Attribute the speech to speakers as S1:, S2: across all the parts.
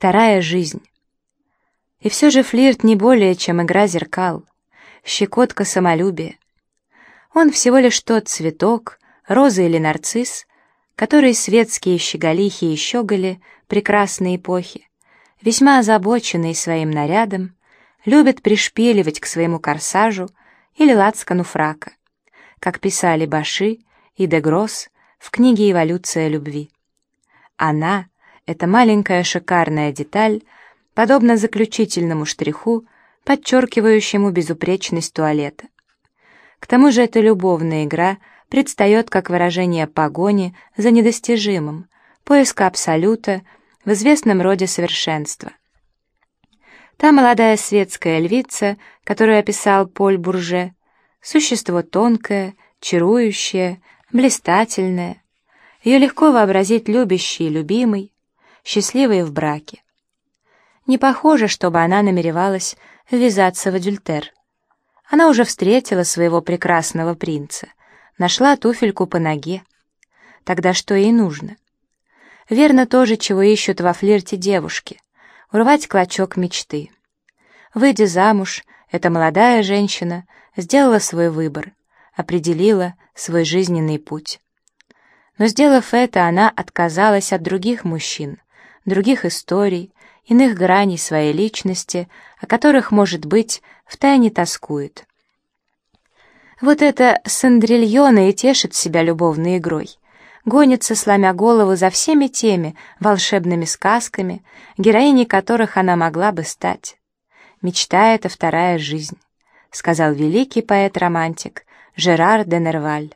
S1: Вторая жизнь. И все же флирт не более, чем игра зеркал, щекотка самолюбия. Он всего лишь тот цветок, роза или нарцисс, который светские щеголихи и щеголи прекрасной эпохи, весьма озабоченные своим нарядом, любят пришпиливать к своему корсажу или лацкану фрака, как писали Баши и Дегросс в книге «Эволюция любви». Она, эта маленькая шикарная деталь, подобно заключительному штриху, подчеркивающему безупречность туалета. К тому же эта любовная игра предстает как выражение погони за недостижимым, поиска абсолюта в известном роде совершенства. Та молодая светская львица, которую описал Поль Бурже, существо тонкое, чарующее, блистательное. Ее легко вообразить любящей и любимой, счастливой в браке. Не похоже, чтобы она намеревалась ввязаться в адюльтер. Она уже встретила своего прекрасного принца, нашла туфельку по ноге. Тогда что ей нужно? Верно то же, чего ищут во флирте девушки — урвать клочок мечты. Выйдя замуж, эта молодая женщина сделала свой выбор, определила свой жизненный путь. Но сделав это, она отказалась от других мужчин, других историй, иных граней своей личности, о которых, может быть, втайне тоскует. Вот это Сандрильона и тешит себя любовной игрой. Гонится, сломя голову за всеми теми волшебными сказками, героиней которых она могла бы стать. Мечта — это вторая жизнь, сказал великий поэт-романтик Жерар де Нерваль.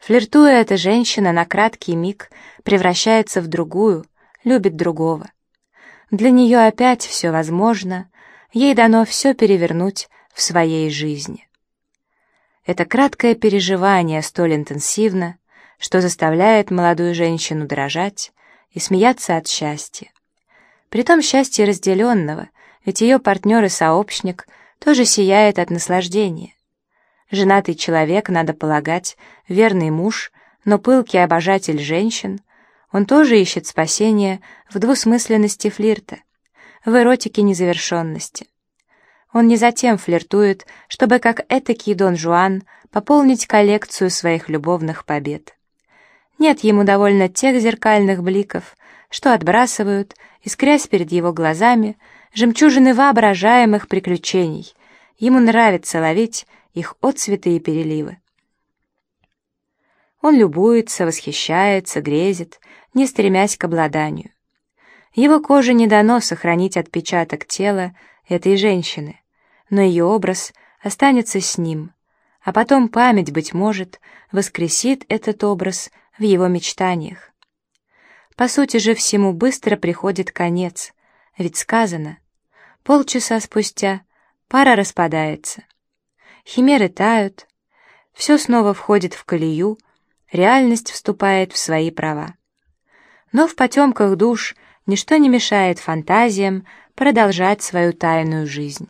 S1: Флиртуя, эта женщина на краткий миг превращается в другую, любит другого. Для нее опять все возможно, ей дано все перевернуть в своей жизни. Это краткое переживание столь интенсивно, что заставляет молодую женщину дрожать и смеяться от счастья. Притом счастье разделенного, ведь ее партнер и сообщник тоже сияет от наслаждения. Женатый человек, надо полагать, верный муж, но пылкий обожатель женщин — он тоже ищет спасения в двусмысленности флирта, в эротике незавершенности. Он не затем флиртует, чтобы, как этакий Дон Жуан, пополнить коллекцию своих любовных побед. Нет, ему довольно тех зеркальных бликов, что отбрасывают, искрясь перед его глазами, жемчужины воображаемых приключений. Ему нравится ловить их отцветы и переливы. Он любуется, восхищается, грезит, не стремясь к обладанию. Его коже не дано сохранить отпечаток тела этой женщины, но ее образ останется с ним, а потом память, быть может, воскресит этот образ в его мечтаниях. По сути же всему быстро приходит конец, ведь сказано, полчаса спустя пара распадается. Химеры тают, все снова входит в колею, реальность вступает в свои права. Но в потемках душ ничто не мешает фантазиям продолжать свою тайную жизнь.